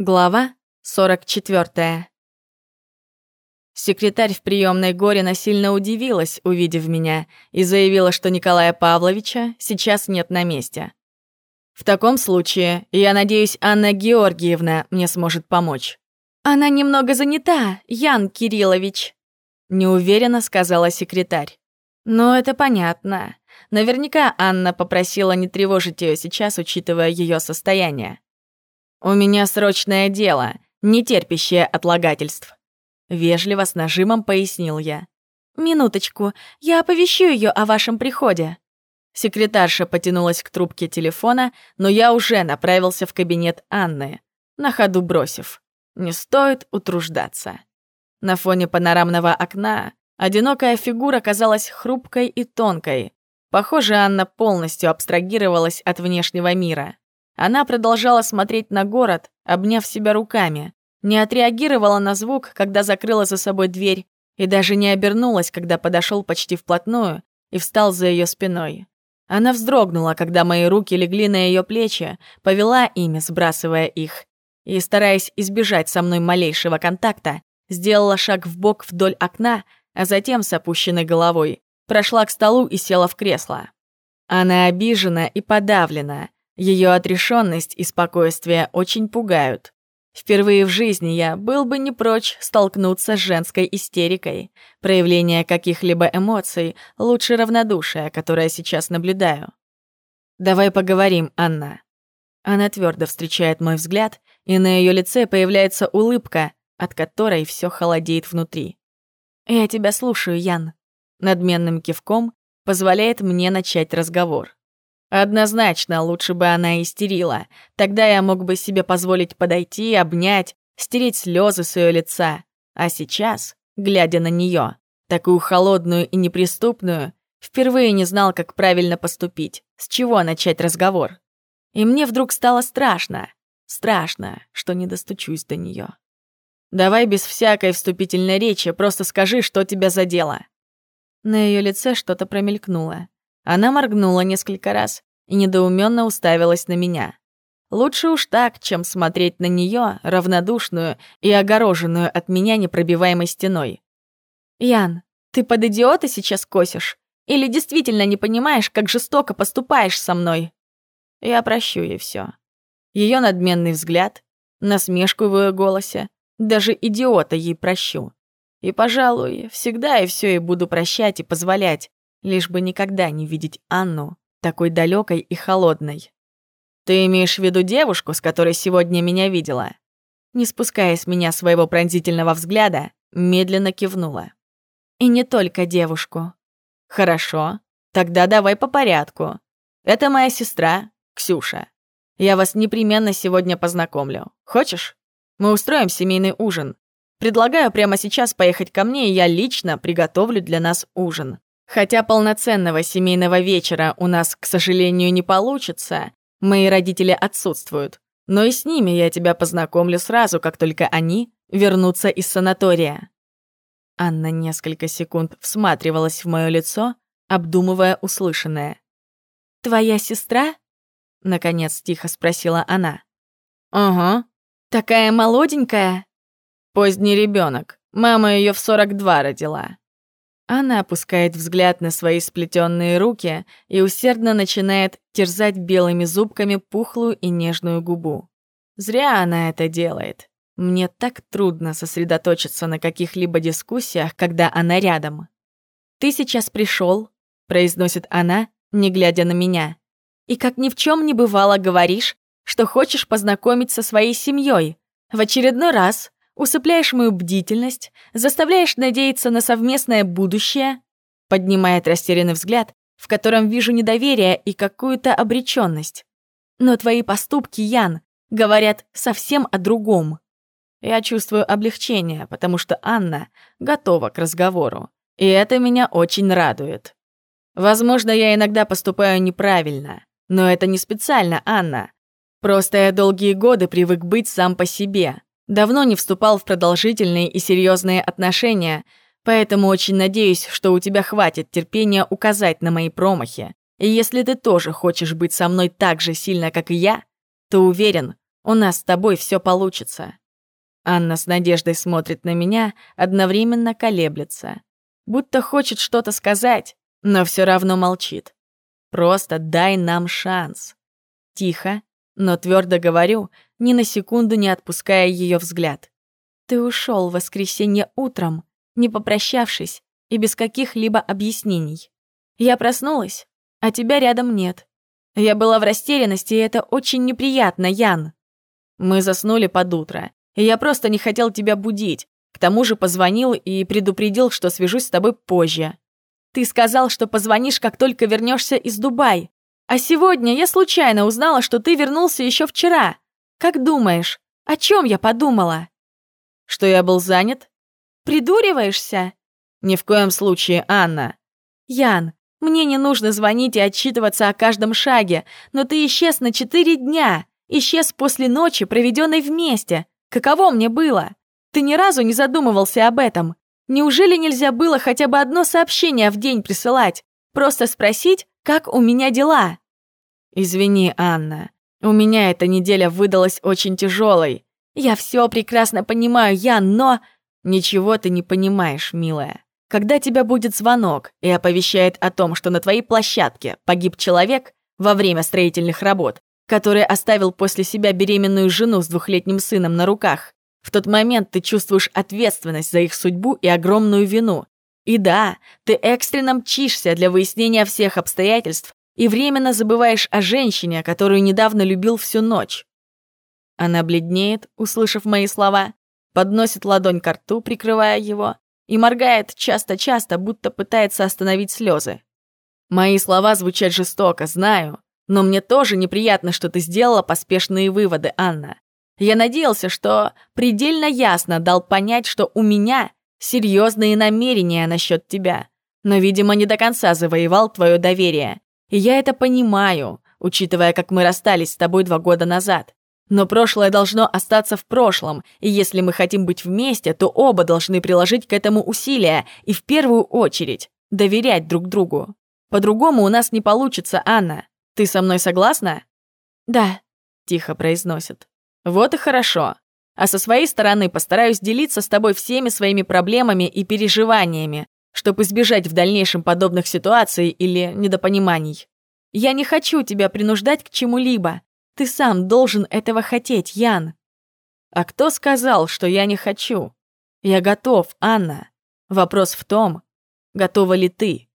Глава 44. Секретарь в приемной Горина сильно удивилась, увидев меня, и заявила, что Николая Павловича сейчас нет на месте. В таком случае, я надеюсь, Анна Георгиевна мне сможет помочь. Она немного занята, Ян Кириллович, неуверенно сказала секретарь. Но это понятно. Наверняка Анна попросила не тревожить ее сейчас, учитывая ее состояние. «У меня срочное дело, не терпящее отлагательств», — вежливо с нажимом пояснил я. «Минуточку, я оповещу ее о вашем приходе». Секретарша потянулась к трубке телефона, но я уже направился в кабинет Анны, на ходу бросив. Не стоит утруждаться. На фоне панорамного окна одинокая фигура казалась хрупкой и тонкой. Похоже, Анна полностью абстрагировалась от внешнего мира. Она продолжала смотреть на город, обняв себя руками, не отреагировала на звук, когда закрыла за собой дверь, и даже не обернулась, когда подошел почти вплотную и встал за ее спиной. Она вздрогнула, когда мои руки легли на ее плечи, повела ими, сбрасывая их, и, стараясь избежать со мной малейшего контакта, сделала шаг в бок вдоль окна, а затем с опущенной головой прошла к столу и села в кресло. Она обижена и подавлена, ее отрешенность и спокойствие очень пугают. Впервые в жизни я был бы не прочь столкнуться с женской истерикой. Проявление каких-либо эмоций лучше равнодушия, которое сейчас наблюдаю. «Давай поговорим, Анна». Она твердо встречает мой взгляд, и на ее лице появляется улыбка, от которой все холодеет внутри. «Я тебя слушаю, Ян». Надменным кивком позволяет мне начать разговор. Однозначно, лучше бы она истерила. Тогда я мог бы себе позволить подойти, обнять, стереть слезы с ее лица. А сейчас, глядя на нее, такую холодную и неприступную, впервые не знал, как правильно поступить, с чего начать разговор. И мне вдруг стало страшно. Страшно, что не достучусь до нее. Давай без всякой вступительной речи, просто скажи, что тебя задело. На ее лице что-то промелькнуло. Она моргнула несколько раз и недоуменно уставилась на меня. Лучше уж так, чем смотреть на нее, равнодушную и огороженную от меня непробиваемой стеной. «Ян, ты под идиота сейчас косишь? Или действительно не понимаешь, как жестоко поступаешь со мной?» Я прощу ей все. Ее надменный взгляд, насмешку в ее голосе, даже идиота ей прощу. И, пожалуй, всегда и все и буду прощать и позволять, лишь бы никогда не видеть Анну такой далекой и холодной. «Ты имеешь в виду девушку, с которой сегодня меня видела?» Не спуская с меня своего пронзительного взгляда, медленно кивнула. «И не только девушку». «Хорошо, тогда давай по порядку. Это моя сестра, Ксюша. Я вас непременно сегодня познакомлю. Хочешь? Мы устроим семейный ужин. Предлагаю прямо сейчас поехать ко мне, и я лично приготовлю для нас ужин. Хотя полноценного семейного вечера у нас, к сожалению, не получится, мои родители отсутствуют, но и с ними я тебя познакомлю сразу, как только они вернутся из санатория». Анна несколько секунд всматривалась в мое лицо, обдумывая услышанное. «Твоя сестра?» — наконец тихо спросила она. «Ага. Такая молоденькая?» «Поздний ребенок. Мама ее в 42 родила. Она опускает взгляд на свои сплетенные руки и усердно начинает терзать белыми зубками пухлую и нежную губу. Зря она это делает. Мне так трудно сосредоточиться на каких-либо дискуссиях, когда она рядом. «Ты сейчас пришел, произносит она, не глядя на меня. «И как ни в чем не бывало говоришь, что хочешь познакомить со своей семьей. В очередной раз усыпляешь мою бдительность, заставляешь надеяться на совместное будущее, поднимает растерянный взгляд, в котором вижу недоверие и какую-то обреченность. Но твои поступки, Ян, говорят совсем о другом. Я чувствую облегчение, потому что Анна готова к разговору, и это меня очень радует. Возможно, я иногда поступаю неправильно, но это не специально, Анна. Просто я долгие годы привык быть сам по себе, Давно не вступал в продолжительные и серьезные отношения, поэтому очень надеюсь, что у тебя хватит терпения указать на мои промахи. И если ты тоже хочешь быть со мной так же сильно, как и я, то уверен, У нас с тобой все получится. Анна с надеждой смотрит на меня, одновременно колеблется. Будто хочет что-то сказать, но все равно молчит. Просто дай нам шанс. Тихо, но твердо говорю, ни на секунду не отпуская ее взгляд. Ты ушел в воскресенье утром, не попрощавшись и без каких-либо объяснений. Я проснулась, а тебя рядом нет. Я была в растерянности, и это очень неприятно, Ян. Мы заснули под утро, и я просто не хотел тебя будить. К тому же позвонил и предупредил, что свяжусь с тобой позже. Ты сказал, что позвонишь, как только вернешься из Дубай. А сегодня я случайно узнала, что ты вернулся еще вчера. Как думаешь, о чем я подумала? Что я был занят? Придуриваешься? Ни в коем случае, Анна. Ян, мне не нужно звонить и отчитываться о каждом шаге, но ты исчез на четыре дня. Исчез после ночи, проведенной вместе. Каково мне было? Ты ни разу не задумывался об этом. Неужели нельзя было хотя бы одно сообщение в день присылать? Просто спросить, как у меня дела? Извини, Анна. У меня эта неделя выдалась очень тяжелой. Я все прекрасно понимаю, Ян, но... Ничего ты не понимаешь, милая. Когда тебя будет звонок и оповещает о том, что на твоей площадке погиб человек во время строительных работ, который оставил после себя беременную жену с двухлетним сыном на руках, в тот момент ты чувствуешь ответственность за их судьбу и огромную вину. И да, ты экстренно мчишься для выяснения всех обстоятельств и временно забываешь о женщине, которую недавно любил всю ночь. Она бледнеет, услышав мои слова, подносит ладонь к рту, прикрывая его, и моргает часто-часто, будто пытается остановить слезы. Мои слова звучат жестоко, знаю, но мне тоже неприятно, что ты сделала поспешные выводы, Анна. Я надеялся, что предельно ясно дал понять, что у меня серьезные намерения насчет тебя, но, видимо, не до конца завоевал твое доверие. И я это понимаю, учитывая, как мы расстались с тобой два года назад. Но прошлое должно остаться в прошлом, и если мы хотим быть вместе, то оба должны приложить к этому усилия и в первую очередь доверять друг другу. По-другому у нас не получится, Анна. Ты со мной согласна? Да, тихо произносит. Вот и хорошо. А со своей стороны постараюсь делиться с тобой всеми своими проблемами и переживаниями, чтобы избежать в дальнейшем подобных ситуаций или недопониманий. Я не хочу тебя принуждать к чему-либо. Ты сам должен этого хотеть, Ян. А кто сказал, что я не хочу? Я готов, Анна. Вопрос в том, готова ли ты?